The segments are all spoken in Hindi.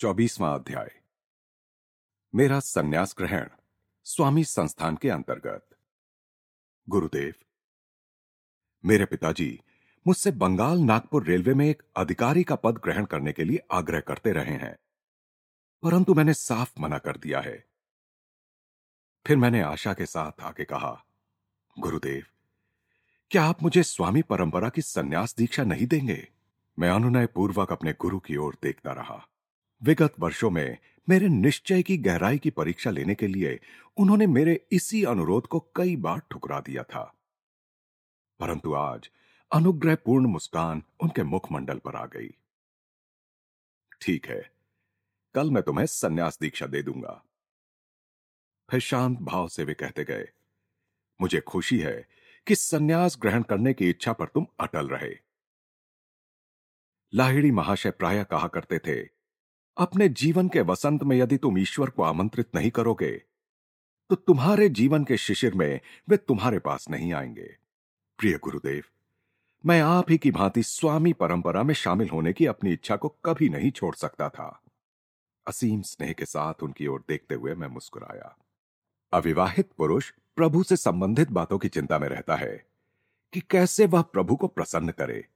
चौबीसवां अध्याय। मेरा संन्यास ग्रहण स्वामी संस्थान के अंतर्गत। गुरुदेव, मेरे पिताजी, मुझसे बंगाल नागपुर रेलवे में एक अधिकारी का पद ग्रहण करने के लिए आग्रह करते रहे हैं। परंतु मैंने साफ़ मना कर दिया है। फिर मैंने आशा के साथ आके कहा, गुरुदेव, क्या आप मुझे स्वामी परंपरा की संन्यास दीक्षा नहीं देंगे? मैं अनुनय पूर्वक अपने गुरु की ओर देखता रहा। विगत वर्षों में मेरे निश्चय की गहराई की परीक्षा लेने के लिए उन्होंने मेरे इसी अनुरोध को कई बार ठुकरा दिया था। परंतु आज अनुग्रहपूर्ण मुस्कान उनके मुखमंडल पर आ गई। ठीक है, कल मैं तुम्हें सन्यास दीक्षा दे दूँगा। फिर शांत भाव से वे कहते गए, मुझे खुशी है कि सन्यास ग्रहण करने की इच्छा पर तुम अटल रहे। लाहिड़ी महाशय प्राय कहा करते थे अपने जीवन के वसंत में यदि तुम ईश्वर को आमंत्रित नहीं करोगे तो तुम्हारे जीवन के शिशिर में वे तुम्हारे पास नहीं आएँगे। प्रिय गुरुदेव, मैं आप ही की भांति स्वामी परंपरा में शामिल होने की अपनी इच्छा को कभी नहीं छोड़ सकता था। असीम स्नेह के साथ उनकी ओर देखते हुए मैं मुस्कुराया। अविवाहित पुरुष प्रभु से संबंधित बातों की चिंता में रहता है कि कैसे वह प्रभु को प्रसन्न करे।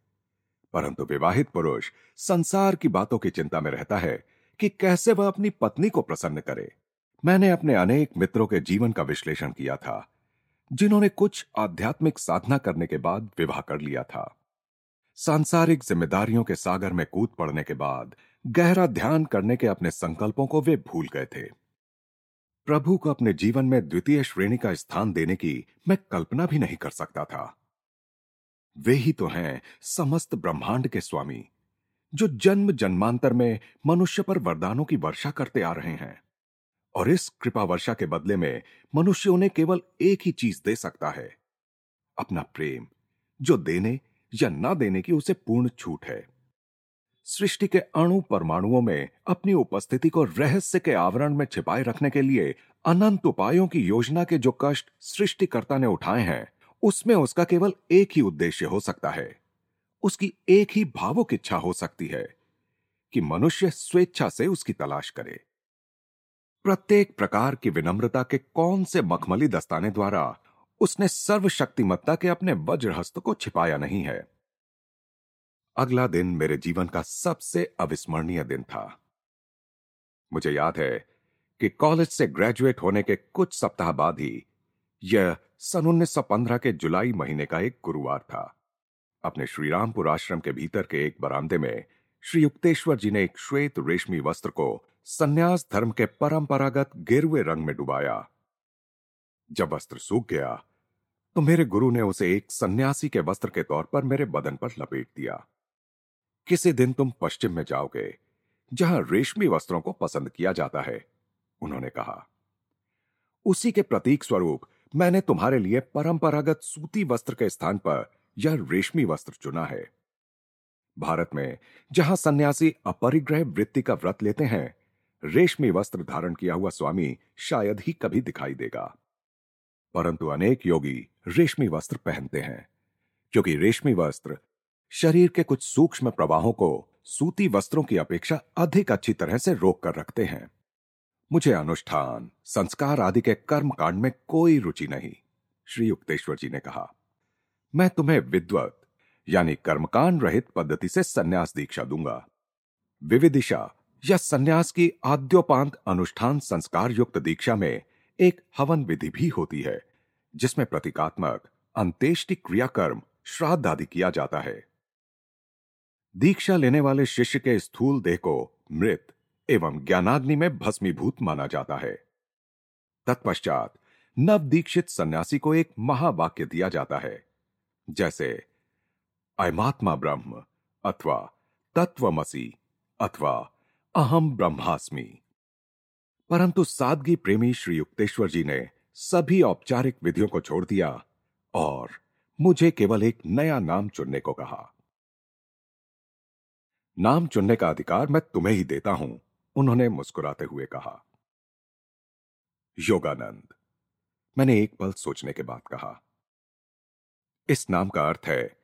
परंतु विवाहित पुरुष संसार की बातों की चिंता में रहता है कि कैसे वह अपनी पत्नी को प्रसन्न करे। मैंने अपने अनेक मित्रों के जीवन का विश्लेषण किया था, जिन्होंने कुछ आध्यात्मिक साधना करने के बाद विवाह कर लिया था। सांसारिक जिम्मेदारियों के सागर में कूद पड़ने के बाद गहरा ध्यान करने के अपने संकल्पों को वे भूल गए थे। प्रभु को अपने जीवन में द्वितीय श्रेणी का स्थान देने की मैं कल्पना भी नहीं कर सकता था। वे ही तो हैं समस्त ब्रह्मांड के स्वामी। जो जन्म जन्मांतर में मनुष्य पर वरदानों की वर्षा करते आ रहे हैं। और इस कृपा वर्षा के बदले में मनुष्य उन्हें केवल एक ही चीज़ दे सकता है, अपना प्रेम, जो देने या न देने की उसे पूर्ण छूट है। सृष्टि के अणु परमाणुओं में अपनी उपस्थिति को रहस्य के आवरण में छिपाए रखने के लिए अनंत उपायों की योजना के जो कष्ट सृष्टिकर्ता ने उठाए हैं, उसमें उसका केवल एक ही उद्देश्य हो सकता है। उसकी एक ही भावुक इच्छा हो सकती है कि मनुष्य स्वेच्छा से उसकी तलाश करे। प्रत्येक प्रकार की विनम्रता के कौन से मखमली दस्ताने द्वारा उसने सर्वशक्तिमत्ता के अपने वज्रहस्त को छिपाया नहीं है? अगला दिन मेरे जीवन का सबसे अविस्मरणीय दिन था। मुझे याद है कि कॉलेज से ग्रेजुएट होने के कुछ सप्ताह बाद ही यह सन 1915 के जुलाई महीने का एक गुरुवार था। अपने श्रीरामपुर आश्रम के भीतर के एक बरामदे में श्री युक्तेश्वर जी ने एक श्वेत रेशमी वस्त्र को संन्यास धर्म के परंपरागत गिरवे रंग में डुबाया। जब वस्त्र सूख गया तो मेरे गुरु ने उसे एक सन्यासी के वस्त्र के तौर पर मेरे बदन पर लपेट दिया। किसी दिन तुम पश्चिम में जाओगे, जहाँ रेशमी वस्त्रों को पसंद किया जाता है, उन्होंने कहा। उसी के प्रतीक स्वरूप मैंने तुम्हारे लिए परंपरागत सूती वस्त्र के स्थान पर यह रेशमी वस्त्र चुना है। भारत में जहाँ सन्यासी अपरिग्रह वृत्ति का व्रत लेते हैं, रेशमी वस्त्र धारण किया हुआ स्वामी शायद ही कभी दिखाई देगा। परंतु अनेक योगी रेशमी वस्त्र पहनते हैं, क्योंकि रेशमी वस्त्र शरीर के कुछ सूक्ष्म प्रवाहों को सूती वस्त्रों की अपेक्षा अधिक अच्छी तरह से रोक कर रखते हैं। मुझे अनुष्ठान, संस्कार आदि के कर्म कांड में कोई रुचि नहीं, श्री युक्तेश्वर जी ने कहा। मैं तुम्हें विद्वत, यानी कर्मकांड रहित पद्धति से सन्यास दीक्षा दूँगा। विविदिशा या सन्यास की आद्योपांत अनुष्ठान संस्कार युक्त दीक्षा में एक हवन विधि भी होती है, जिसमें प्रतीकात्मक, अंत्येष्टि क्रियाकर्म श्राद्ध आदि किया जाता है। दीक्षा लेने वाले शिष्य के स्थूल देह को मृत एवं ज्ञानाग्नि में भस्मीभूत माना जाता है। तत्पश्चात नव दीक्षित सन्यासी को एक महावाक्य दिया जाता है। जैसे, अयमात्मा ब्रह्म अथवा तत्वमसी अथवा अहम ब्रह्मास्मि। परंतु सादगी प्रेमी श्री युक्तेश्वर जी ने सभी औपचारिक विधियों को छोड़ दिया और मुझे केवल एक नया नाम चुनने को कहा। नाम चुनने का अधिकार मैं तुम्हें ही देता हूँ, उन्होंने मुस्कुराते हुए कहा। योगानंद, मैंने एक पल सोचने के बाद कहा इस नाम का अर्थ है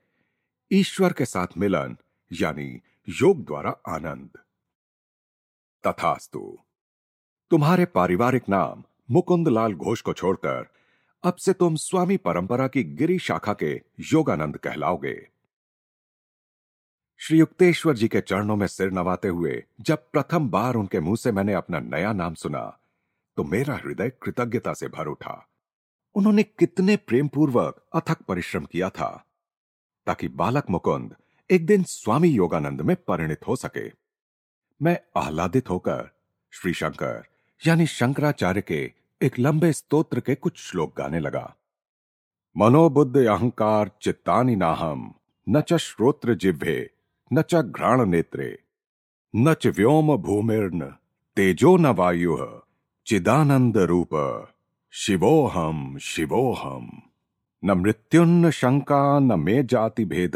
ईश्वर के साथ मिलन, यानी योग द्वारा आनंद। तथास्तु, तुम्हारे पारिवारिक नाम मुकुंदलाल घोष को छोड़कर अब से तुम स्वामी परंपरा की गिरी शाखा के योगानंद कहलाओगे। श्री युक्तेश्वर जी के चरणों में सिर नवाते हुए जब प्रथम बार उनके मुँह से मैंने अपना नया नाम सुना तो मेरा हृदय कृतज्ञता से भर उठा। उन्होंने कितने प्रेमपूर्वक, अथक परिश्रम किया था, ताकि बालक मुकुंद एक दिन स्वामी योगानंद में परिणित हो सके। मैं आह्लादित होकर, श्री शंकर, यानी शंकराचार्य के एक लंबे स्तोत्र के कुछ श्लोक गाने लगा। मनोबुद्ध अहंकार चित्तानि नाहम, न च श्रोत्र जिह्वे, न च घ्राण नेत्रे, न च व्योम भूमिर्न, तेजो न वायु, चिदानंद रूप। शिवोहम शिवोहम न मृत्युन्न शंका न मे जाति भेद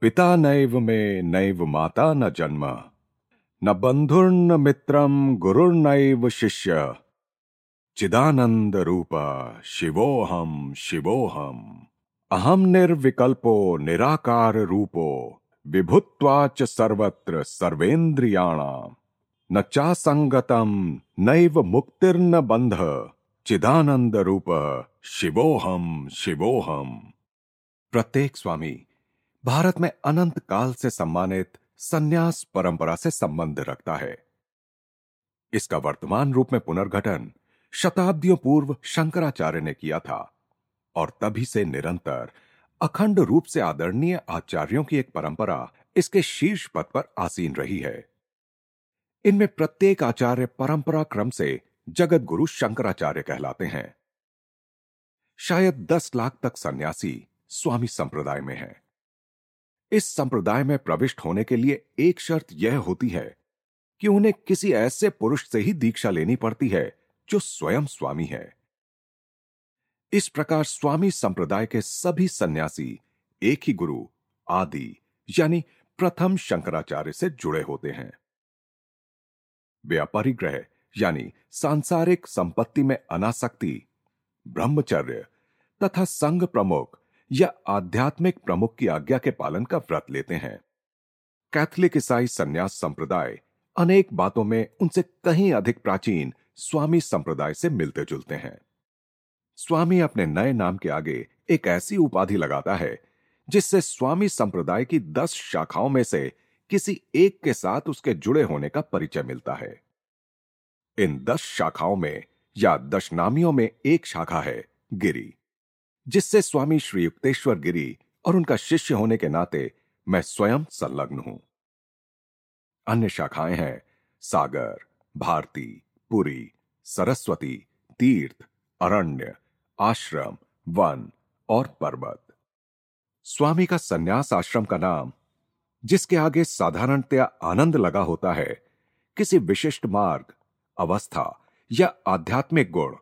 पिता नैव में, नैव माता न जन्म। न बंधुर्न मित्रम गुरुर्नैव शिष्य। चिदानंद रूप शिवोहम शिवोहम अहम निर्विकल्पो, निराकार रूपो। विभुत्वाच सर्वत्र सर्वेन्द्रियाणाम न चासंगतम नैव मुक्तिर्न बंध चिदानंद रूप शिवोहम शिवोहम। प्रत्येक स्वामी भारत में अनंत काल से सम्मानित संन्यास परंपरा से संबंध रखता है। इसका वर्तमान रूप में पुनर्गठन शताब्दियों पूर्व शंकराचार्य ने किया था और तभी से निरंतर अखंड रूप से आदरणीय आचार्यों की एक परंपरा इसके शीर्ष पद पर आसीन रही है। इनमें प्रत्येक आचार्य परंपरा क्रम से जगत गुरु शंकराचार्य कहलाते हैं। शायद दस लाख तक सन्यासी स्वामी संप्रदाय में हैं। इस संप्रदाय में प्रविष्ट होने के लिए एक शर्त यह होती है कि उन्हें किसी ऐसे पुरुष से ही दीक्षा लेनी पड़ती है जो स्वयं स्वामी है। इस प्रकार स्वामी संप्रदाय के सभी सन्यासी एक ही गुरु, आदि, यानी प्रथम शंकराचार्य से जुड़े होते हैं। व्यापारी ग्रह यानी सांसारिक संपत्ति में अनासक्ति, ब्रह्मचर्य तथा संघ प्रमुख या आध्यात्मिक प्रमुख की आज्ञा के पालन का व्रत लेते हैं। कैथलिक ईसाई संन्यास संप्रदाय अनेक बातों में उनसे कहीं अधिक प्राचीन स्वामी संप्रदाय से मिलते जुलते हैं। स्वामी अपने नए नाम के आगे एक ऐसी उपाधि लगाता है, जिससे स्वामी संप्रदाय की दस शाखाओं में से किसी एक के साथ उसके जुड़े होने का परिचय मिलता है। इन दस शाखाओं में या दश नामियों में एक शाखा है, गिरी, जिससे स्वामी श्री युक्तेश्वर गिरी और उनका शिष्य होने के नाते मैं स्वयं संलग्न हूँ। अन्य शाखाएँ हैं, सागर, भारती, पुरी, सरस्वती, तीर्थ, अरण्य, आश्रम, वन और पर्वत। स्वामी का सन्यास आश्रम का नाम, जिसके आगे साधारणतया आनंद लगा होता है, किसी विशिष्ट मार्ग अवस्था या आध्यात्मिक गुण,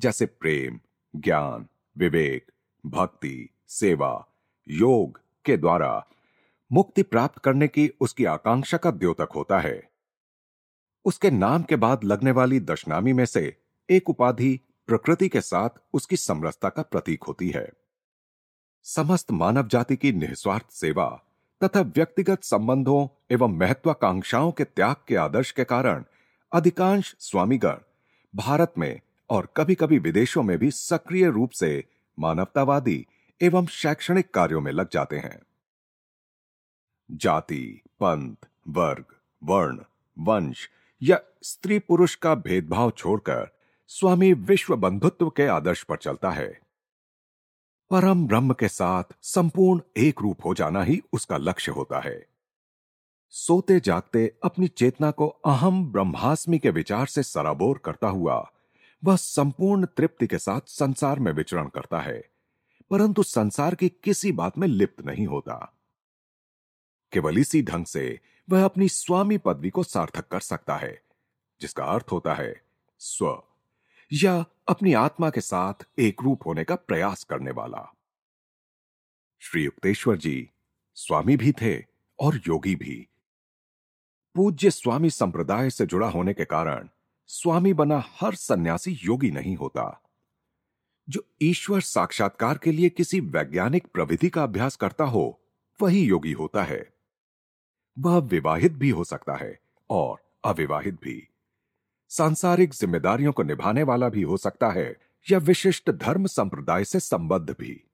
जैसे प्रेम, ज्ञान, विवेक, भक्ति, सेवा, योग के द्वारा मुक्ति प्राप्त करने की उसकी आकांक्षा का द्योतक होता है। उसके नाम के बाद लगने वाली दशनामी में से एक उपाधि प्रकृति के साथ उसकी समरसता का प्रतीक होती है। समस्त मानव जाति की निस्वार्थ सेवा तथा व्यक्तिगत संबंधों एवं महत्वाकांक्षाओं के त्याग के आदर्श के कारण अधिकांश स्वामीगण भारत में और कभी कभी विदेशों में भी सक्रिय रूप से मानवतावादी एवं शैक्षणिक कार्यों में लग जाते हैं। जाति, पंथ, वर्ग, वर्ण, वंश या स्त्री पुरुष का भेदभाव छोड़कर स्वामी विश्व बंधुत्व के आदर्श पर चलता है। परम ब्रह्म के साथ संपूर्ण एक रूप हो जाना ही उसका लक्ष्य होता है। सोते जागते अपनी चेतना को अहम ब्रह्मास्मि के विचार से सराबोर करता हुआ, वह संपूर्ण तृप्ति के साथ संसार में विचरण करता है, परंतु संसार की किसी बात में लिप्त नहीं होता। केवल इसी ढंग से वह अपनी स्वामी पदवी को सार्थक कर सकता है, जिसका अर्थ होता है स्व, या अपनी आत्मा के साथ एक रूप होने का प्रयास करने वाला। श्री युक्तेश्वर जी, स्वामी भी थे और योगी भी। पूज्य स्वामी संप्रदाय से जुड़ा होने के कारण स्वामी बना हर सन्यासी योगी नहीं होता। जो ईश्वर साक्षात्कार के लिए किसी वैज्ञानिक प्रविधि का अभ्यास करता हो, वही योगी होता है। वह विवाहित भी हो सकता है और अविवाहित भी। सांसारिक जिम्मेदारियों को निभाने वाला भी हो सकता है या विशिष्ट धर्म संप्रदाय से संबद्ध भी।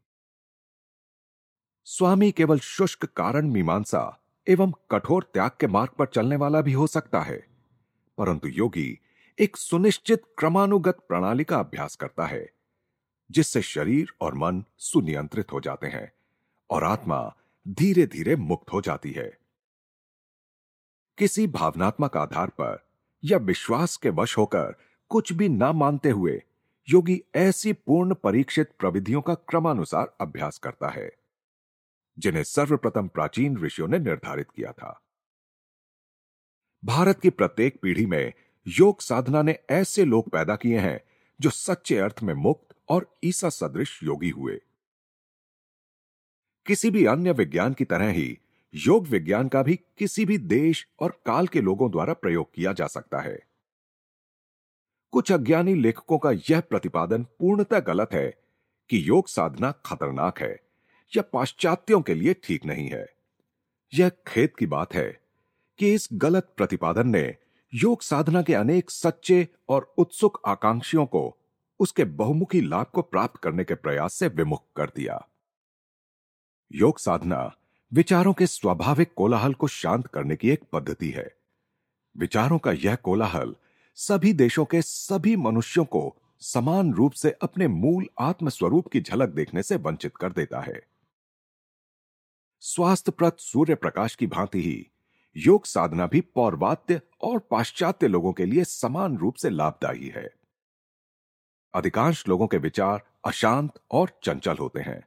स्वामी केवल शुष्क कारण मीमांसा एवं कठोर त्याग के मार्ग पर चलने वाला भी हो सकता है। परंतु योगी एक सुनिश्चित क्रमानुगत प्रणाली का अभ्यास करता है, जिससे शरीर और मन सुनियंत्रित हो जाते हैं और आत्मा धीरे धीरे मुक्त हो जाती है। किसी भावनात्मक आधार पर या विश्वास के वश होकर कुछ भी ना मानते हुए योगी ऐसी पूर्ण परीक्षित प्रविधियों का क्रमानुसार अभ्यास करता है। जिन्हें सर्वप्रथम प्राचीन ऋषियों ने निर्धारित किया था। भारत की प्रत्येक पीढ़ी में योग साधना ने ऐसे लोग पैदा किए हैं जो सच्चे अर्थ में मुक्त और ईसा सदृश योगी हुए। किसी भी अन्य विज्ञान की तरह ही योग विज्ञान का भी किसी भी देश और काल के लोगों द्वारा प्रयोग किया जा सकता है। कुछ अज्ञानी लेखकों का यह प्रतिपादन पूर्णतः गलत है कि योग साधना खतरनाक है। या पाश्चात्यों के लिए ठीक नहीं है। यह खेत की बात है कि इस गलत प्रतिपादन ने योग साधना के अनेक सच्चे और उत्सुक आकांक्षियों को उसके बहुमुखी लाभ को प्राप्त करने के प्रयास से विमुख कर दिया। योग साधना विचारों के स्वाभाविक कोलाहल को शांत करने की एक पद्धति है। विचारों का यह कोलाहल सभी देशों के सभी मनुष्यों को समान रूप से अपने मूल आत्मस्वरूप की झलक देखने से वंचित कर देता है। स्वास्थ्यप्रद सूर्य प्रकाश की भांति ही योग साधना भी पौर्वात्य और पाश्चात्य लोगों के लिए समान रूप से लाभदायी है। अधिकांश लोगों के विचार अशांत और चंचल होते हैं,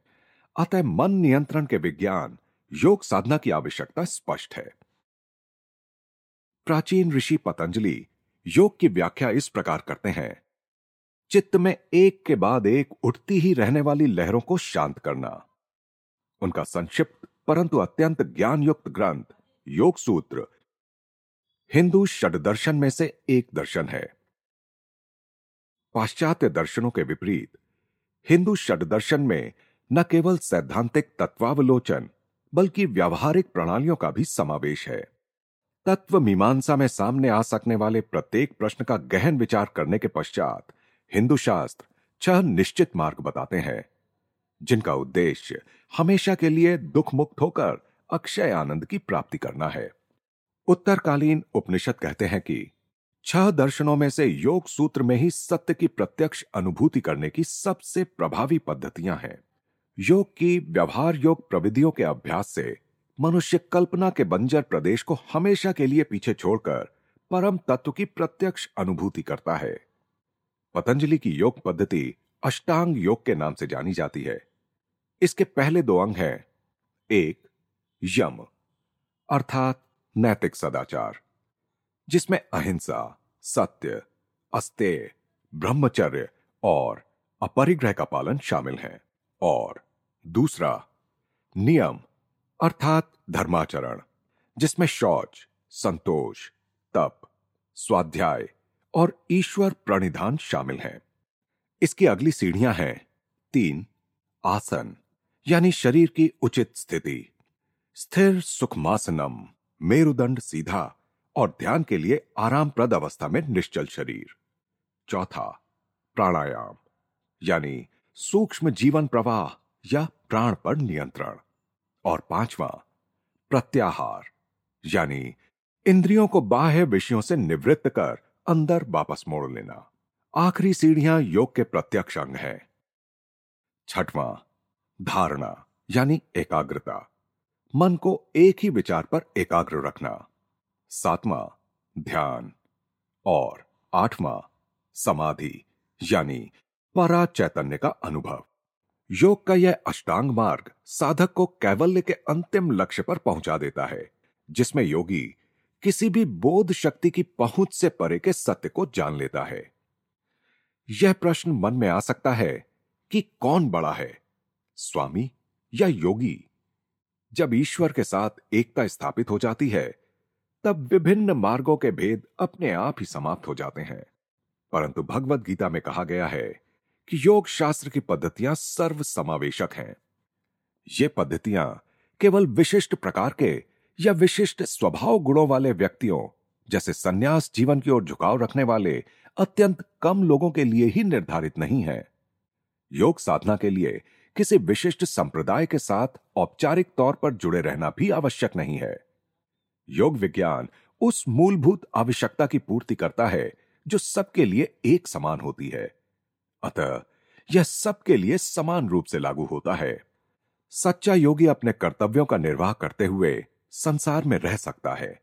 अतः मन नियंत्रण के विज्ञान योग साधना की आवश्यकता स्पष्ट है। प्राचीन ऋषि पतंजलि योग की व्याख्या इस प्रकार करते हैं, चित्त में एक के बाद एक उठती ही रहने वाली लहरों को शांत करना, उनका संक्षिप्त परंतु अत्यंत ज्ञान युक्त ग्रंथ, योग सूत्र, हिंदू षड दर्शन में से एक दर्शन है। पाश्चात्य दर्शनों के विपरीत, हिंदू षड दर्शन में न केवल सैद्धांतिक तत्वावलोचन, बल्कि व्यावहारिक प्रणालियों का भी समावेश है। तत्व मीमांसा में सामने आ सकने वाले प्रत्येक प्रश्न का गहन विचार करने के पश्चात हिंदू शास्त्र छह निश्चित मार्ग बताते हैं। जिनका उद्देश्य हमेशा के लिए दुख मुक्त होकर अक्षय आनंद की प्राप्ति करना है। उत्तरकालीन उपनिषद कहते हैं कि छह दर्शनों में से योग सूत्र में ही सत्य की प्रत्यक्ष अनुभूति करने की सबसे प्रभावी पद्धतियाँ हैं। योग की व्यवहार योग प्रविधियों के अभ्यास से मनुष्य कल्पना के बंजर प्रदेश को हमेशा के लिए पीछे छोड़कर परम तत्व की प्रत्यक्ष अनुभूति करता है। पतंजलि की योग पद्धति अष्टांग योग के नाम से जानी जाती है। इसके पहले दो अंग हैं। एक, यम, अर्थात नैतिक सदाचार, जिसमें अहिंसा, सत्य, अस्तेय, ब्रह्मचर्य और अपरिग्रह का पालन शामिल है। और दूसरा, नियम, अर्थात धर्माचरण, जिसमें शौच, संतोष, तप, स्वाध्याय और ईश्वर प्रणिधान शामिल हैं। इसकी अगली सीढ़ियाँ हैं। तीन, आसन। यानी शरीर की उचित स्थिति। स्थिर सुखमासनम, मेरुदंड सीधा और ध्यान के लिए आरामप्रद अवस्था में निश्चल शरीर। चौथा, प्राणायाम, यानी सूक्ष्म जीवन प्रवाह या प्राण पर नियंत्रण। और पांचवा, प्रत्याहार, यानी इंद्रियों को बाह्य विषयों से निवृत्त कर अंदर वापस मोड़ लेना। आखिरी सीढ़ियाँ योग के प्रत्यक्ष अंग है। छठवां धारणा, यानी एकाग्रता। मन को एक ही विचार पर एकाग्र रखना। सातवां, ध्यान। और आठवां, समाधि, यानी परा चैतन्य का अनुभव। योग का यह अष्टांग मार्ग साधक को कैवल्य के अंतिम लक्ष्य पर पहुँचा देता है, जिसमें योगी किसी भी बोध शक्ति की पहुँच से परे के सत्य को जान लेता है। यह प्रश्न मन में आ सकता है कि कौन बड़ा है? स्वामी या योगी? जब ईश्वर के साथ एकता स्थापित हो जाती है, तब विभिन्न मार्गों के भेद अपने आप ही समाप्त हो जाते हैं। परंतु भगवत गीता में कहा गया है कि योग शास्त्र की पद्धतियाँ सर्व समावेशक हैं। ये पद्धतियाँ केवल विशिष्ट प्रकार के या विशिष्ट स्वभाव गुणों वाले व्यक्तियों, जैसे सन्यास जीवन की ओर झुकाव रखने वाले अत्यंत कम लोगों के लिए ही निर्धारित नहीं है। योग साधना के लिए किसी विशिष्ट संप्रदाय के साथ औपचारिक तौर पर जुड़े रहना भी आवश्यक नहीं है। योग विज्ञान उस मूलभूत आवश्यकता की पूर्ति करता है, जो सबके लिए एक समान होती है। अतः, यह सबके लिए समान रूप से लागू होता है। सच्चा योगी अपने कर्तव्यों का निर्वाह करते हुए संसार में रह सकता है।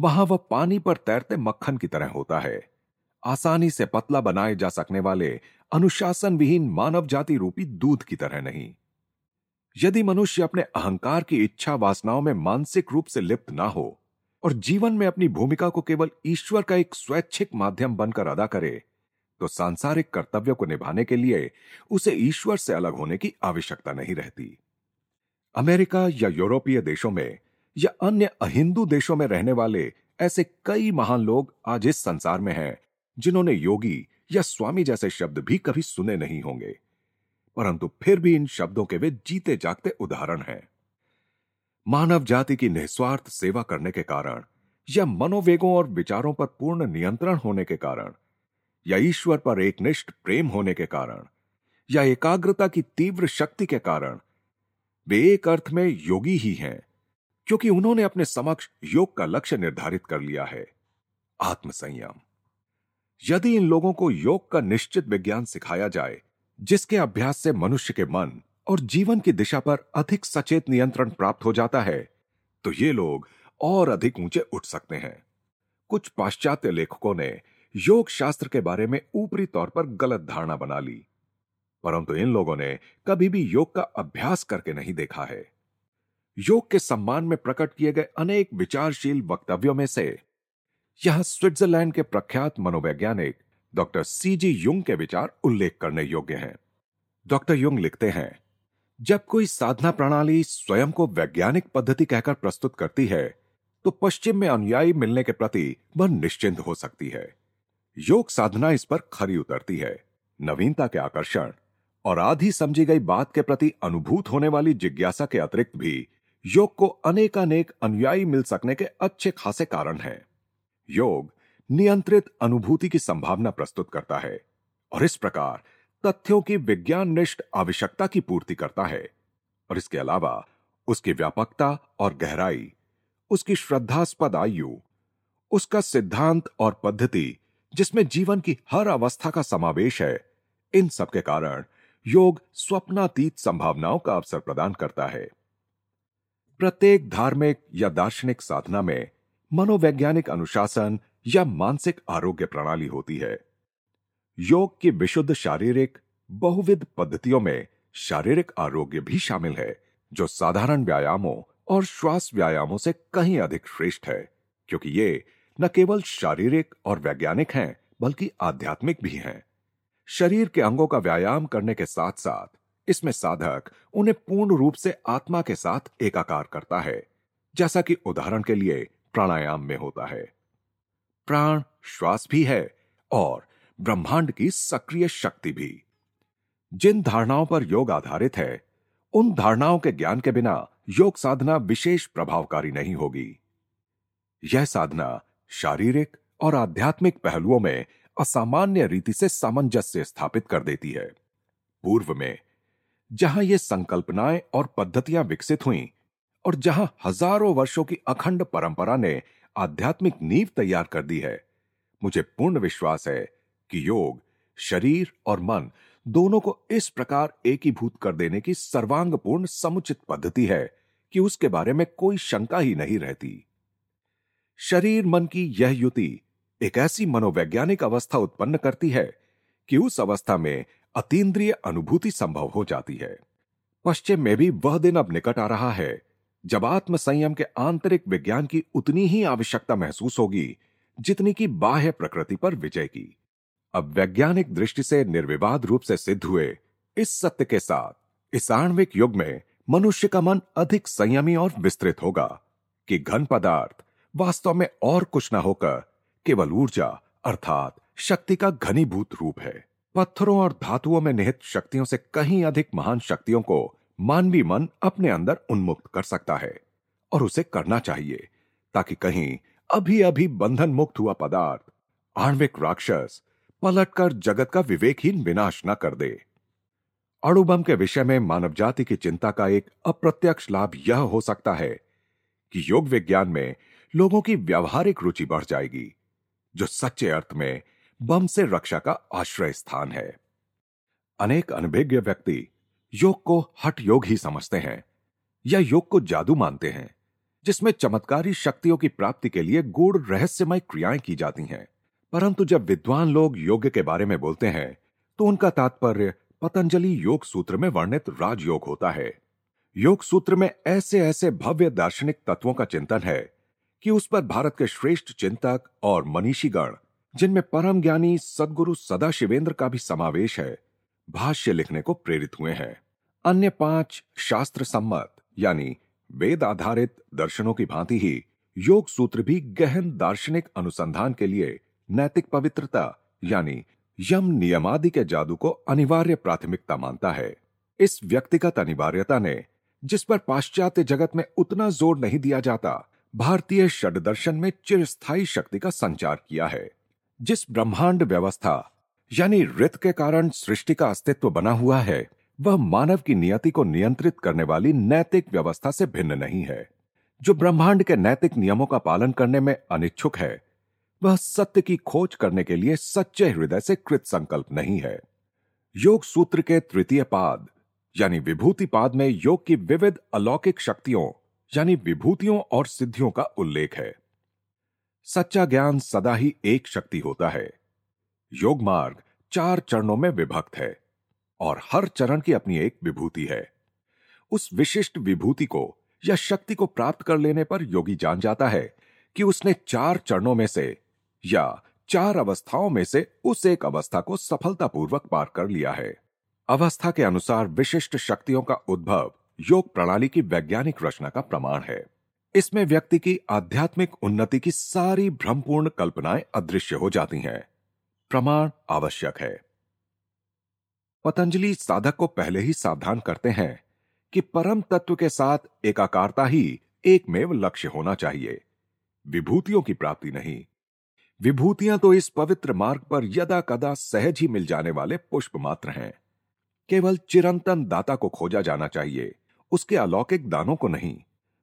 वहाँ वह पानी पर तैरते मक्खन की तरह होता है। आसानी से पतला बनाए जा सकने वाले अनुशासन विहीन मानव जाति रूपी दूध की तरह नहीं। यदि मनुष्य अपने अहंकार की इच्छा वासनाओं में मानसिक रूप से लिप्त ना हो और जीवन में अपनी भूमिका को केवल ईश्वर का एक स्वैच्छिक माध्यम बनकर अदा करे तो सांसारिक कर्तव्य को निभाने के लिए उसे ईश्वर से अलग होने की आवश्यकता नहीं रहती। अमेरिका या यूरोपीय देशों में या अन्य अहिंदू देशों में रहने वाले ऐसे कई महान लोग आज इस संसार में हैं जिन्होंने योगी या स्वामी जैसे शब्द भी कभी सुने नहीं होंगे। परंतु फिर भी इन शब्दों के वे जीते जागते उदाहरण हैं। मानव जाति की निस्वार्थ सेवा करने के कारण या मनोवेगों और विचारों पर पूर्ण नियंत्रण होने के कारण या ईश्वर पर एक निष्ठ प्रेम होने के कारण या एकाग्रता की तीव्र शक्ति के कारण वे एक अर्थ में योगी ही हैं, क्योंकि उन्होंने अपने समक्ष योग का लक्ष्य निर्धारित कर लिया है। आत्मसंयम। यदि इन लोगों को योग का निश्चित विज्ञान सिखाया जाए, जिसके अभ्यास से मनुष्य के मन और जीवन की दिशा पर अधिक सचेत नियंत्रण प्राप्त हो जाता है तो ये लोग और अधिक ऊँचे उठ सकते हैं। कुछ पाश्चात्य लेखकों ने योग शास्त्र के बारे में ऊपरी तौर पर गलत धारणा बना ली, परंतु इन लोगों ने कभी भी योग का अभ्यास करके नहीं देखा है। योग के सम्मान में प्रकट किए गए अनेक विचारशील वक्तव्यों में से यहाँ स्विट्जरलैंड के प्रख्यात मनोवैज्ञानिक डॉक्टर सी जी युंग के विचार उल्लेख करने योग्य हैं। डॉक्टर युंग लिखते हैं, जब कोई साधना प्रणाली स्वयं को वैज्ञानिक पद्धति कहकर प्रस्तुत करती है तो पश्चिम में अनुयायी मिलने के प्रति वह निश्चिंत हो सकती है। योग साधना इस पर खरी उतरती है। नवीनता के आकर्षण और आधी समझी गई बात के प्रति अनुभूत होने वाली जिज्ञासा के अतिरिक्त भी योग को अनेकानेक अनुयायी मिल सकने के अच्छे खासे कारण हैं। योग नियंत्रित अनुभूति की संभावना प्रस्तुत करता है और इस प्रकार तथ्यों की विज्ञान निष्ठ आवश्यकता की पूर्ति करता है। और इसके अलावा उसकी व्यापकता और गहराई, उसकी श्रद्धास्पद आयु, उसका सिद्धांत और पद्धति जिसमें जीवन की हर अवस्था का समावेश है, इन सब के कारण योग स्वप्नातीत संभावनाओं का अवसर प्रदान करता है। प्रत्येक धार्मिक या दार्शनिक साधना में मनोवैज्ञानिक अनुशासन या मानसिक आरोग्य प्रणाली होती है। योग की विशुद्ध शारीरिक, बहुविध पद्धतियों में शारीरिक आरोग्य भी शामिल है, जो साधारण व्यायामों और श्वास व्यायामों से कहीं अधिक श्रेष्ठ है, क्योंकि ये न केवल शारीरिक और वैज्ञानिक हैं, बल्कि आध्यात्मिक भी हैं। शरीर के अंगों का व्यायाम करने के साथ साथ इसमें साधक उन्हें पूर्ण रूप से आत्मा के साथ एकाकार करता है। जैसा कि उदाहरण के लिए प्राणायाम में होता है। प्राण श्वास भी है और ब्रह्मांड की सक्रिय शक्ति भी। जिन धारणाओं पर योग आधारित है, उन धारणाओं के ज्ञान के बिना योग साधना विशेष प्रभावकारी नहीं होगी। यह साधना शारीरिक और आध्यात्मिक पहलुओं में असामान्य रीति से सामंजस्य स्थापित कर देती है। पूर्व में, जहाँ ये संकल्पनाएँ और पद्धतियाँ विकसित हुईं और जहाँ हज़ारों वर्षों की अखंड परंपरा ने आध्यात्मिक नींव तैयार कर दी है, मुझे पूर्ण विश्वास है कि योग, शरीर और मन दोनों को इस प्रकार एकीभूत कर देने की सर्वांगपूर्ण समुचित पद्धति है कि उसके बारे में कोई शंका ही नहीं रहती। शरीर मन की यह युति एक ऐसी मनोवैज्ञानिक अवस्था उत्पन्न करती है कि उस अवस्था में अतीन्द्रिय अनुभूति संभव हो जाती है। पश्चिम में भी वह दिन अब निकट आ रहा है जब आत्म संयम के आंतरिक विज्ञान की उतनी ही आवश्यकता महसूस होगी, जितनी की बाह्य प्रकृति पर विजय की। अब वैज्ञानिक दृष्टि से निर्विवाद रूप से सिद्ध हुए इस सत्य के साथ, इस आणविक युग में मनुष्य का मन अधिक संयमी और विस्तृत होगा कि घन पदार्थ वास्तव में और कुछ न होकर केवल ऊर्जा अर्थात शक्ति का घनीभूत रूप है। पत्थरों और धातुओं में निहित शक्तियों से कहीं अधिक महान शक्तियों को मानवीय मन अपने अंदर उन्मुक्त कर सकता है और उसे करना चाहिए, ताकि कहीं अभी अभी बंधन मुक्त हुआ पदार्थ, आणविक राक्षस, पलटकर जगत का विवेकहीन विनाश न कर दे। अणुबम के विषय में मानव जाति की चिंता का एक अप्रत्यक्ष लाभ यह हो सकता है कि योग विज्ञान में लोगों की व्यावहारिक रुचि बढ़ जाएगी, जो सच्चे अर्थ में बम से रक्षा का आश्रय स्थान है। अनेक अनभिज्ञ व्यक्ति योग को हट योग ही समझते हैं, या योग को जादू मानते हैं, जिसमें चमत्कारी शक्तियों की प्राप्ति के लिए गूढ़ रहस्यमय क्रियाएँ की जाती हैं। परंतु जब विद्वान लोग योग के बारे में बोलते हैं तो उनका तात्पर्य पतंजलि योग सूत्र में वर्णित राजयोग होता है। योग सूत्र में ऐसे ऐसे भव्य दार्शनिक तत्वों का चिंतन है कि उस पर भारत के श्रेष्ठ चिंतक और मनीषीगण, जिनमें परम ज्ञानी सदगुरु सदा शिवेंद्र का भी समावेश है भाष्य लिखने को प्रेरित हुए हैं। अन्य पाँच शास्त्र सम्मत यानी वेद आधारित दर्शनों की भांति ही योग सूत्र भी गहन दार्शनिक अनुसंधान के लिए नैतिक पवित्रता, यानी यम नियमादि के जादू को अनिवार्य प्राथमिकता मानता है। इस व्यक्तिगत अनिवार्यता ने, जिस पर पाश्चात्य जगत में उतना ज़ोर नहीं दिया जाता, भारतीय षड दर्शन में चिरस्थायी शक्ति का संचार किया है। जिस ब्रह्मांड व्यवस्था यानी रित के कारण सृष्टि का अस्तित्व बना हुआ है, वह मानव की नियति को नियंत्रित करने वाली नैतिक व्यवस्था से भिन्न नहीं है। जो ब्रह्मांड के नैतिक नियमों का पालन करने में अनिच्छुक है, वह सत्य की खोज करने के लिए सच्चे हृदय से कृत संकल्प नहीं है। योग सूत्र के तृतीय पाद, यानी विभूति पाद में योग की विविध अलौकिक शक्तियों, यानी विभूतियों और सिद्धियों का उल्लेख है। सच्चा ज्ञान सदा ही एक शक्ति होता है। योग मार्ग चार चरणों में विभक्त है और हर चरण की अपनी एक विभूति है। उस विशिष्ट विभूति को या शक्ति को प्राप्त कर लेने पर योगी जान जाता है कि उसने चार चरणों में से या चार अवस्थाओं में से उस एक अवस्था को सफलतापूर्वक पार कर लिया है। अवस्था के अनुसार विशिष्ट शक्तियों का उद्भव योग प्रणाली की वैज्ञानिक रचना का प्रमाण है। इसमें व्यक्ति की आध्यात्मिक उन्नति की सारी भ्रमपूर्ण कल्पनाएँ अदृश्य हो जाती हैं। प्रमाण आवश्यक है। पतंजलि साधक को पहले ही सावधान करते हैं कि परम तत्व के साथ एकाकारता ही एकमेव लक्ष्य होना चाहिए। विभूतियों की प्राप्ति नहीं। विभूतियाँ तो इस पवित्र मार्ग पर यदा कदा सहज ही मिल जाने वाले पुष्प मात्र हैं। केवल चिरंतन दाता को खोजा जाना चाहिए, उसके अलौकिक दानों को नहीं।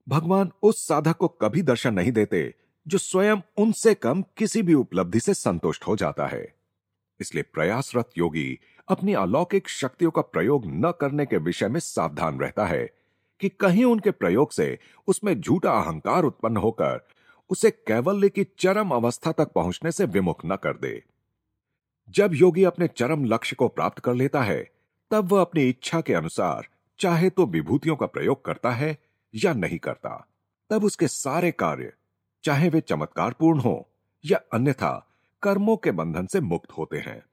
भगवान उस साधक को कभी दर्शन नहीं देते जो स्वयं उनसे कम किसी भी उपलब्धि से संतुष्ट हो जाता है। इसलिए प्रयासरत योगी अपनी अलौकिक शक्तियों का प्रयोग न करने के विषय में सावधान रहता है कि कहीं उनके प्रयोग से उसमें झूठा अहंकार उत्पन्न होकर उसे कैवल्य की चरम अवस्था तक पहुँचने से विमुख न कर दे। जब योगी अपने चरम लक्ष्य को प्राप्त कर लेता है, तब वह अपनी इच्छा के अनुसार चाहे तो विभूतियों का प्रयोग करता है या नहीं करता, तब उसके सारे कार्य चाहे वे चमत्कारपूर्ण हो या अन्यथा, कर्मों के बंधन से मुक्त होते हैं।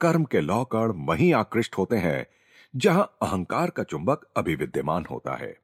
कर्म के लौकड़ वहीं आकृष्ट होते हैं, जहाँ अहंकार का चुंबक अभी विद्यमान होता है।